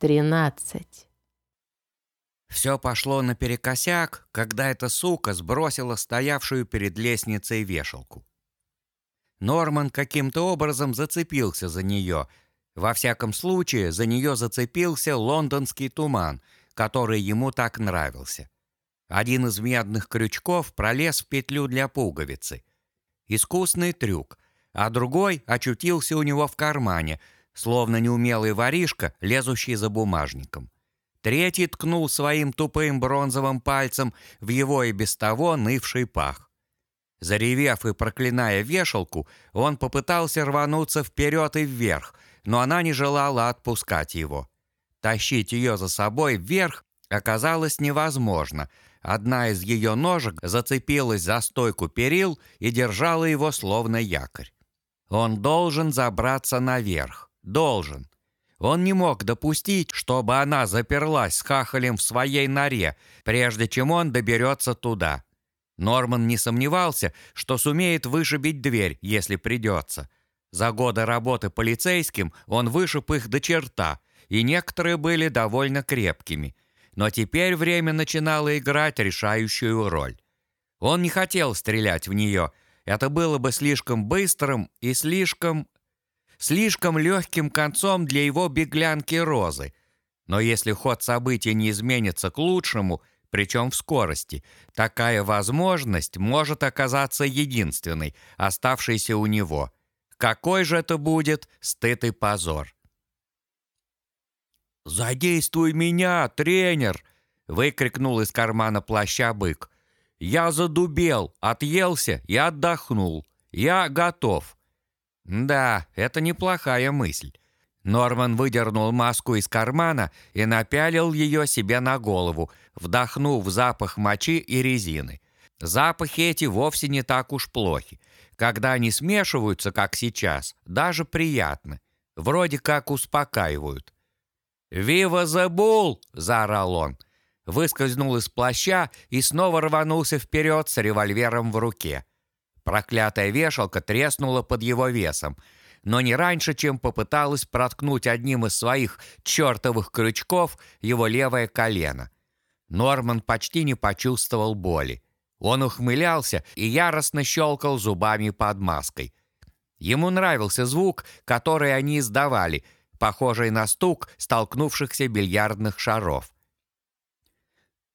тринадцать. Все пошло наперекосяк, когда эта сука сбросила стоявшую перед лестницей вешалку. Норман каким-то образом зацепился за нее. Во всяком случае, за нее зацепился лондонский туман, который ему так нравился. Один из медных крючков пролез в петлю для пуговицы. Искусный трюк, а другой очутился у него в кармане – словно неумелый воришка, лезущий за бумажником. Третий ткнул своим тупым бронзовым пальцем в его и без того нывший пах. Заревев и проклиная вешалку, он попытался рвануться вперед и вверх, но она не желала отпускать его. Тащить ее за собой вверх оказалось невозможно. Одна из ее ножек зацепилась за стойку перил и держала его словно якорь. Он должен забраться наверх. Должен. Он не мог допустить, чтобы она заперлась с хахалем в своей норе, прежде чем он доберется туда. Норман не сомневался, что сумеет вышибить дверь, если придется. За годы работы полицейским он вышиб их до черта, и некоторые были довольно крепкими. Но теперь время начинало играть решающую роль. Он не хотел стрелять в нее. Это было бы слишком быстрым и слишком слишком легким концом для его беглянки Розы. Но если ход событий не изменится к лучшему, причем в скорости, такая возможность может оказаться единственной, оставшейся у него. Какой же это будет стыд и позор? «Задействуй меня, тренер!» — выкрикнул из кармана плаща бык. «Я задубел, отъелся и отдохнул. Я готов. Да, это неплохая мысль. Норман выдернул маску из кармана и напялил ее себе на голову, вдохнув запах мочи и резины. Запахи эти вовсе не так уж плохи. Когда они смешиваются, как сейчас, даже приятно. Вроде как успокаивают. «Вива the Bull!» – заорал он. Выскользнул из плаща и снова рванулся вперед с револьвером в руке. Проклятая вешалка треснула под его весом, но не раньше, чем попыталась проткнуть одним из своих чертовых крючков его левое колено. Норман почти не почувствовал боли. Он ухмылялся и яростно щелкал зубами под маской. Ему нравился звук, который они издавали, похожий на стук столкнувшихся бильярдных шаров.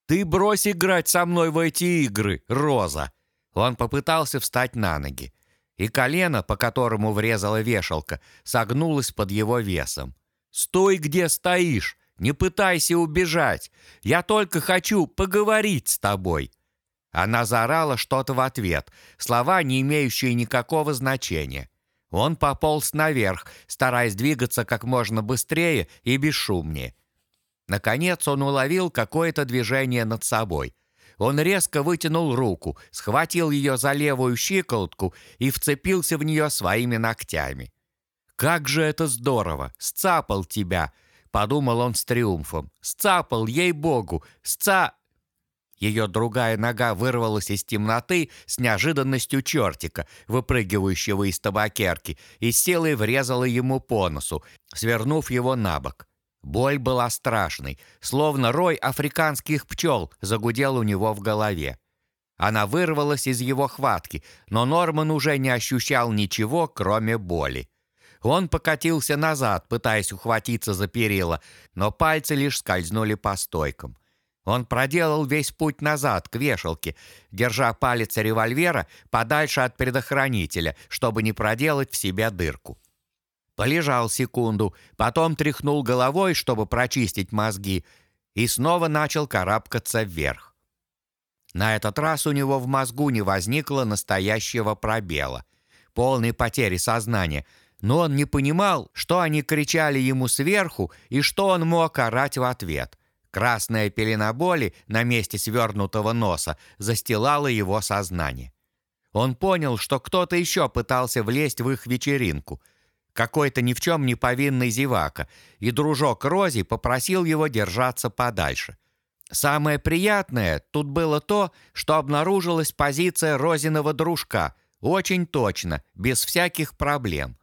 «Ты брось играть со мной в эти игры, Роза!» Он попытался встать на ноги, и колено, по которому врезала вешалка, согнулось под его весом. «Стой, где стоишь! Не пытайся убежать! Я только хочу поговорить с тобой!» Она заорала что-то в ответ, слова, не имеющие никакого значения. Он пополз наверх, стараясь двигаться как можно быстрее и бесшумнее. Наконец он уловил какое-то движение над собой — он резко вытянул руку, схватил ее за левую щиколотку и вцепился в нее своими ногтями. «Как же это здорово! Сцапал тебя!» — подумал он с триумфом. «Сцапал, ей-богу! Сца...» Ее другая нога вырвалась из темноты с неожиданностью чертика, выпрыгивающего из табакерки, и силой врезала ему по носу, свернув его на бок. Боль была страшной, словно рой африканских пчел загудел у него в голове. Она вырвалась из его хватки, но Норман уже не ощущал ничего, кроме боли. Он покатился назад, пытаясь ухватиться за перила, но пальцы лишь скользнули по стойкам. Он проделал весь путь назад, к вешалке, держа палец револьвера подальше от предохранителя, чтобы не проделать в себя дырку. Полежал секунду, потом тряхнул головой, чтобы прочистить мозги, и снова начал карабкаться вверх. На этот раз у него в мозгу не возникло настоящего пробела, полной потери сознания, но он не понимал, что они кричали ему сверху и что он мог орать в ответ. Красная пелена боли на месте свернутого носа застилала его сознание. Он понял, что кто-то еще пытался влезть в их вечеринку — какой-то ни в чем не повинный зевака, и дружок Рози попросил его держаться подальше. Самое приятное тут было то, что обнаружилась позиция Розиного дружка, очень точно, без всяких проблем.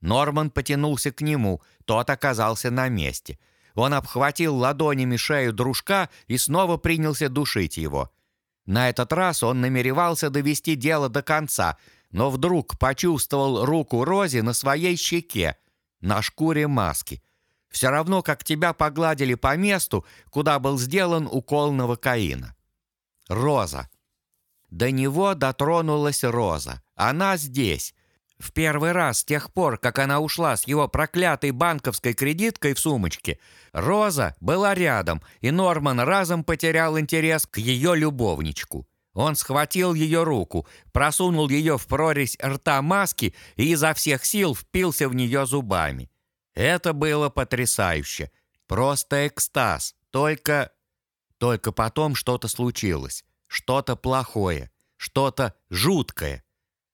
Норман потянулся к нему, тот оказался на месте. Он обхватил ладонями шею дружка и снова принялся душить его. На этот раз он намеревался довести дело до конца, но вдруг почувствовал руку Рози на своей щеке, на шкуре маски. Все равно, как тебя погладили по месту, куда был сделан укол новокаина. Роза. До него дотронулась Роза. Она здесь. В первый раз с тех пор, как она ушла с его проклятой банковской кредиткой в сумочке, Роза была рядом, и Норман разом потерял интерес к ее любовничку. Он схватил ее руку, просунул ее в прорезь рта маски и изо всех сил впился в нее зубами. Это было потрясающе. Просто экстаз. Только... Только потом что-то случилось. Что-то плохое. Что-то жуткое.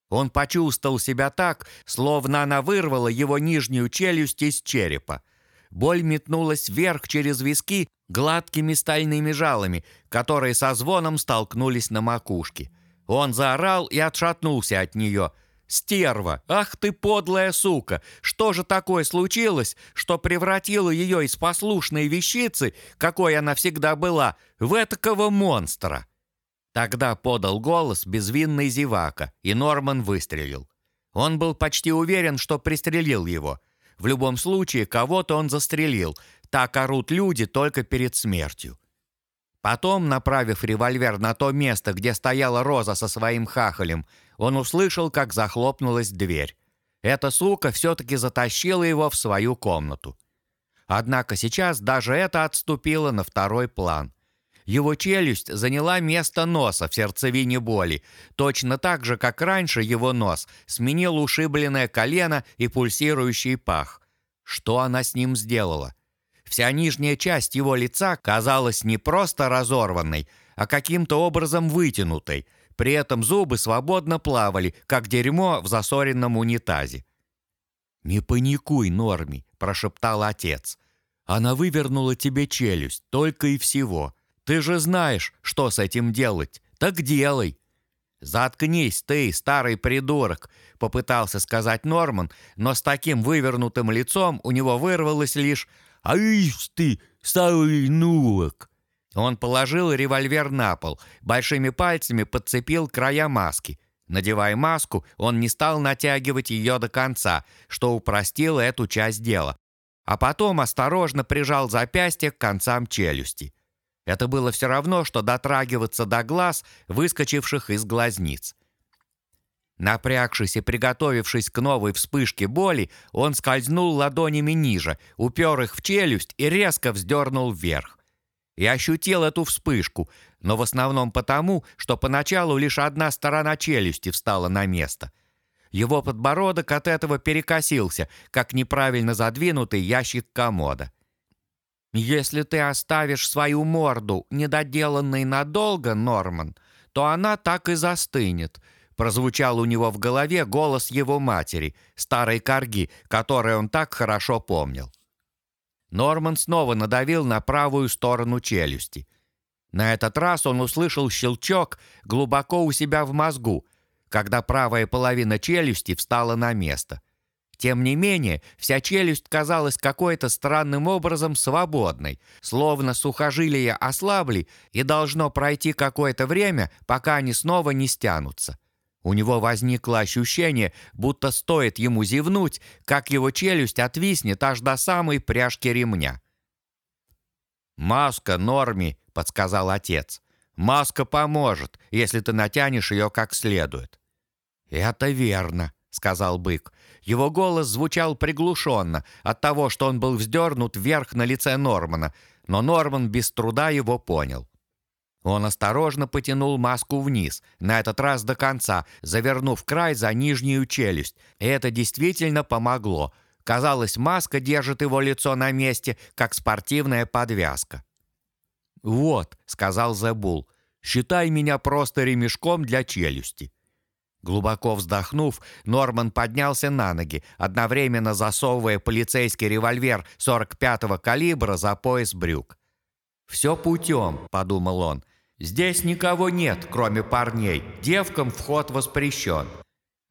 Он почувствовал себя так, словно она вырвала его нижнюю челюсть из черепа. Боль метнулась вверх через виски гладкими стальными жалами, которые со звоном столкнулись на макушке. Он заорал и отшатнулся от нее. «Стерва! Ах ты подлая сука! Что же такое случилось, что превратило ее из послушной вещицы, какой она всегда была, в этакого монстра?» Тогда подал голос безвинный зевака, и Норман выстрелил. Он был почти уверен, что пристрелил его. В любом случае, кого-то он застрелил. Так орут люди только перед смертью. Потом, направив револьвер на то место, где стояла Роза со своим хахалем, он услышал, как захлопнулась дверь. Эта сука все-таки затащила его в свою комнату. Однако сейчас даже это отступило на второй план. Его челюсть заняла место носа в сердцевине боли, точно так же, как раньше его нос сменил ушибленное колено и пульсирующий пах. Что она с ним сделала? Вся нижняя часть его лица казалась не просто разорванной, а каким-то образом вытянутой. При этом зубы свободно плавали, как дерьмо в засоренном унитазе. «Не паникуй, Норми», – прошептал отец. «Она вывернула тебе челюсть, только и всего. Ты же знаешь, что с этим делать. Так делай!» «Заткнись ты, старый придурок!» — попытался сказать Норман, но с таким вывернутым лицом у него вырвалось лишь «Ай ты, старый нурок!» Он положил револьвер на пол, большими пальцами подцепил края маски. Надевая маску, он не стал натягивать ее до конца, что упростило эту часть дела. А потом осторожно прижал запястье к концам челюсти. Это было все равно, что дотрагиваться до глаз, выскочивших из глазниц. Напрягшись и приготовившись к новой вспышке боли, он скользнул ладонями ниже, упер их в челюсть и резко вздернул вверх. И ощутил эту вспышку, но в основном потому, что поначалу лишь одна сторона челюсти встала на место. Его подбородок от этого перекосился, как неправильно задвинутый ящик комода. Если ты оставишь свою морду недоделанной надолго, Норман, то она так и застынет. Прозвучал у него в голове голос его матери, старой корги, которой он так хорошо помнил. Норман снова надавил на правую сторону челюсти. На этот раз он услышал щелчок глубоко у себя в мозгу, когда правая половина челюсти встала на место — тем не менее, вся челюсть казалась какой-то странным образом свободной, словно сухожилия ослабли, и должно пройти какое-то время, пока они снова не стянутся. У него возникло ощущение, будто стоит ему зевнуть, как его челюсть отвиснет аж до самой пряжки ремня. «Маска, Норми», — подсказал отец. «Маска поможет, если ты натянешь ее как следует». «Это верно», — сказал бык. Его голос звучал приглушенно от того, что он был вздернут вверх на лице Нормана, но Норман без труда его понял. Он осторожно потянул маску вниз, на этот раз до конца, завернув край за нижнюю челюсть, и это действительно помогло. Казалось, маска держит его лицо на месте, как спортивная подвязка. «Вот», — сказал Зебул, — «считай меня просто ремешком для челюсти». Глубоко вздохнув, Норман поднялся на ноги, одновременно засовывая полицейский револьвер 45-го калибра за пояс брюк. «Все путем», — подумал он. «Здесь никого нет, кроме парней. Девкам вход воспрещен».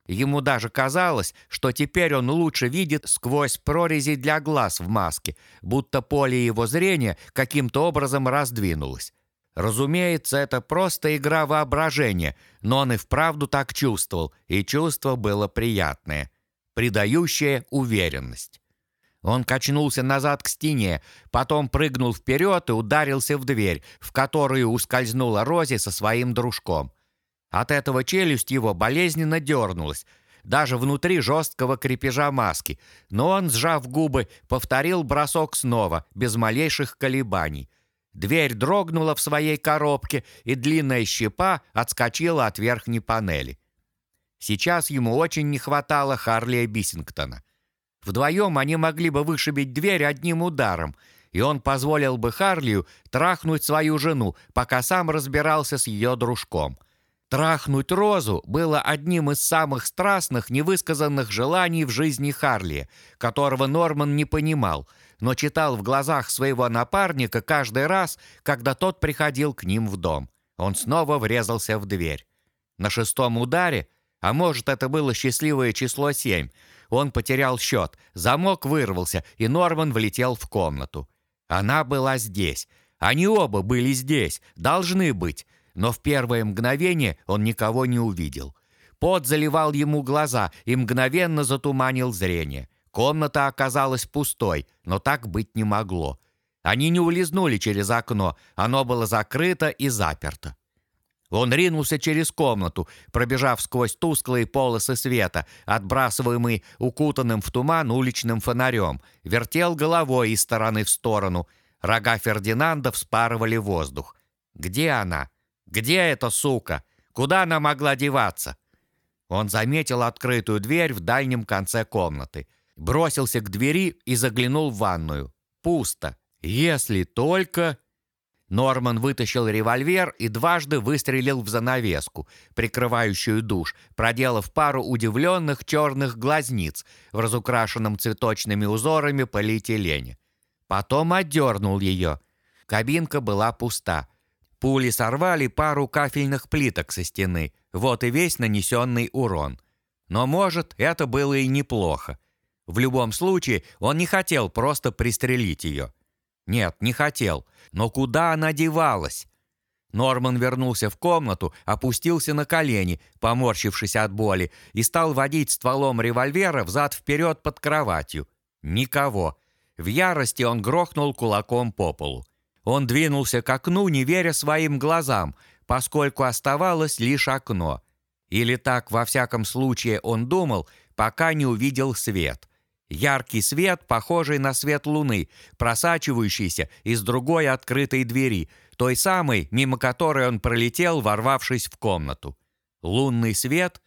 Ему даже казалось, что теперь он лучше видит сквозь прорези для глаз в маске, будто поле его зрения каким-то образом раздвинулось. Разумеется, это просто игра воображения, но он и вправду так чувствовал, и чувство было приятное, придающее уверенность. Он качнулся назад к стене, потом прыгнул вперед и ударился в дверь, в которую ускользнула Рози со своим дружком. От этого челюсть его болезненно дернулась, даже внутри жесткого крепежа маски, но он, сжав губы, повторил бросок снова, без малейших колебаний. Дверь дрогнула в своей коробке, и длинная щепа отскочила от верхней панели. Сейчас ему очень не хватало Харлия Биссингтона. Вдвоем они могли бы вышибить дверь одним ударом, и он позволил бы Харлию трахнуть свою жену, пока сам разбирался с ее дружком — Трахнуть Розу было одним из самых страстных невысказанных желаний в жизни Харли, которого Норман не понимал, но читал в глазах своего напарника каждый раз, когда тот приходил к ним в дом. Он снова врезался в дверь. На шестом ударе, а может это было счастливое число семь, он потерял счет, замок вырвался, и Норман влетел в комнату. Она была здесь. Они оба были здесь, должны быть но в первое мгновение он никого не увидел. Пот заливал ему глаза и мгновенно затуманил зрение. Комната оказалась пустой, но так быть не могло. Они не улизнули через окно, оно было закрыто и заперто. Он ринулся через комнату, пробежав сквозь тусклые полосы света, отбрасываемые укутанным в туман уличным фонарем, вертел головой из стороны в сторону. Рога Фердинанда вспарывали воздух. Где она? Где эта сука? Куда она могла деваться? Он заметил открытую дверь в дальнем конце комнаты. Бросился к двери и заглянул в ванную. Пусто. Если только... Норман вытащил револьвер и дважды выстрелил в занавеску, прикрывающую душ, проделав пару удивленных черных глазниц в разукрашенном цветочными узорами полиэтилене. Потом отдернул ее. Кабинка была пуста. Пули сорвали пару кафельных плиток со стены. Вот и весь нанесенный урон. Но, может, это было и неплохо. В любом случае, он не хотел просто пристрелить ее. Нет, не хотел. Но куда она девалась? Норман вернулся в комнату, опустился на колени, поморщившись от боли, и стал водить стволом револьвера взад-вперед под кроватью. Никого. В ярости он грохнул кулаком по полу. Он двинулся к окну, не веря своим глазам, поскольку оставалось лишь окно. Или так, во всяком случае, он думал, пока не увидел свет. Яркий свет, похожий на свет луны, просачивающийся из другой открытой двери, той самой, мимо которой он пролетел, ворвавшись в комнату. Лунный свет?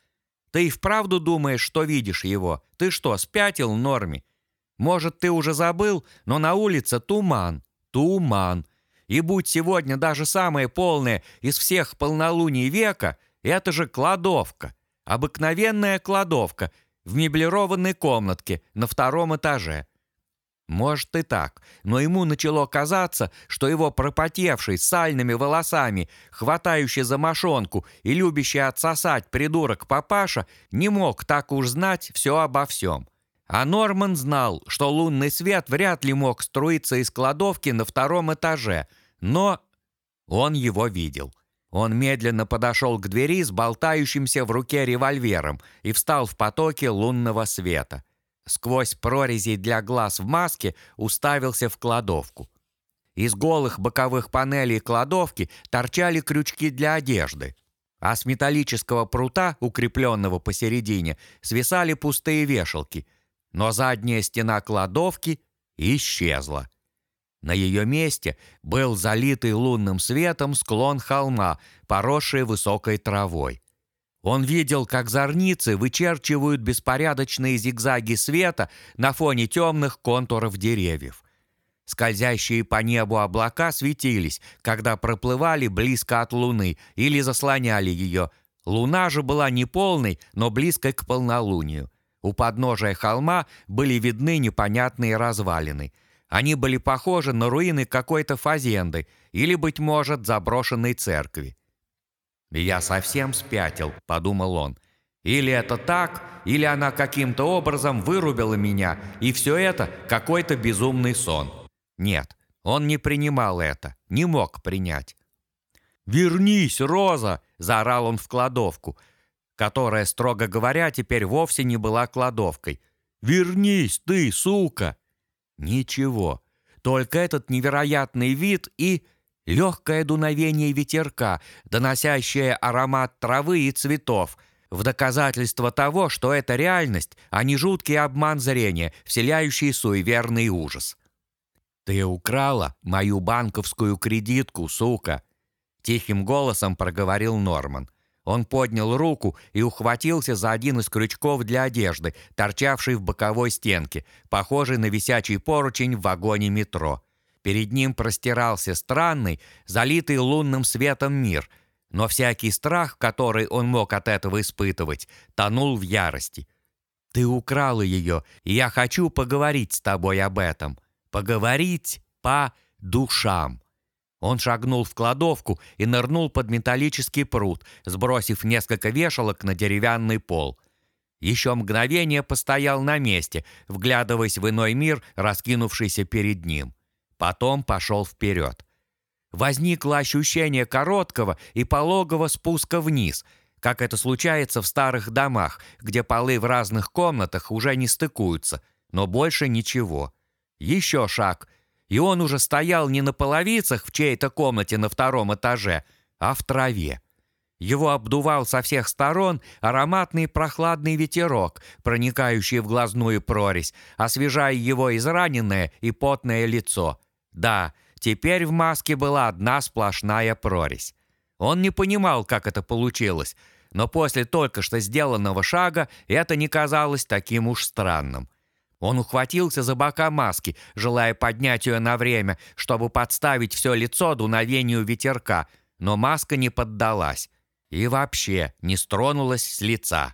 Ты и вправду думаешь, что видишь его? Ты что, спятил, Норми? Может, ты уже забыл, но на улице туман туман. И будь сегодня даже самое полное из всех полнолуний века, это же кладовка. Обыкновенная кладовка в меблированной комнатке на втором этаже. Может и так, но ему начало казаться, что его пропотевший с сальными волосами, хватающий за мошонку и любящий отсосать придурок папаша не мог так уж знать все обо всем. А Норман знал, что лунный свет вряд ли мог струиться из кладовки на втором этаже, но он его видел. Он медленно подошел к двери с болтающимся в руке револьвером и встал в потоке лунного света. Сквозь прорези для глаз в маске уставился в кладовку. Из голых боковых панелей кладовки торчали крючки для одежды, а с металлического прута, укрепленного посередине, свисали пустые вешалки – но задняя стена кладовки исчезла. На ее месте был залитый лунным светом склон холма, поросший высокой травой. Он видел, как зорницы вычерчивают беспорядочные зигзаги света на фоне темных контуров деревьев. Скользящие по небу облака светились, когда проплывали близко от луны или заслоняли ее. Луна же была не полной, но близкой к полнолунию. У подножия холма были видны непонятные развалины. Они были похожи на руины какой-то фазенды или, быть может, заброшенной церкви. «Я совсем спятил», — подумал он. Или это так, или она каким-то образом вырубила меня, и все это какой-то безумный сон. Нет, он не принимал это, не мог принять. «Вернись, Роза!» – заорал он в кладовку, которая, строго говоря, теперь вовсе не была кладовкой. «Вернись, ты, сука!» Ничего, только этот невероятный вид и легкое дуновение ветерка, доносящее аромат травы и цветов – в доказательство того, что это реальность, а не жуткий обман зрения, вселяющий суеверный ужас. «Ты украла мою банковскую кредитку, сука!» Тихим голосом проговорил Норман. Он поднял руку и ухватился за один из крючков для одежды, торчавший в боковой стенке, похожий на висячий поручень в вагоне метро. Перед ним простирался странный, залитый лунным светом мир – но всякий страх, который он мог от этого испытывать, тонул в ярости. «Ты украла ее, и я хочу поговорить с тобой об этом. Поговорить по душам». Он шагнул в кладовку и нырнул под металлический пруд, сбросив несколько вешалок на деревянный пол. Еще мгновение постоял на месте, вглядываясь в иной мир, раскинувшийся перед ним. Потом пошел вперед возникло ощущение короткого и пологого спуска вниз, как это случается в старых домах, где полы в разных комнатах уже не стыкуются, но больше ничего. Еще шаг, и он уже стоял не на половицах в чьей-то комнате на втором этаже, а в траве. Его обдувал со всех сторон ароматный прохладный ветерок, проникающий в глазную прорезь, освежая его израненное и потное лицо. Да, Теперь в маске была одна сплошная прорезь. Он не понимал, как это получилось, но после только что сделанного шага это не казалось таким уж странным. Он ухватился за бока маски, желая поднять ее на время, чтобы подставить все лицо дуновению ветерка, но маска не поддалась и вообще не стронулась с лица.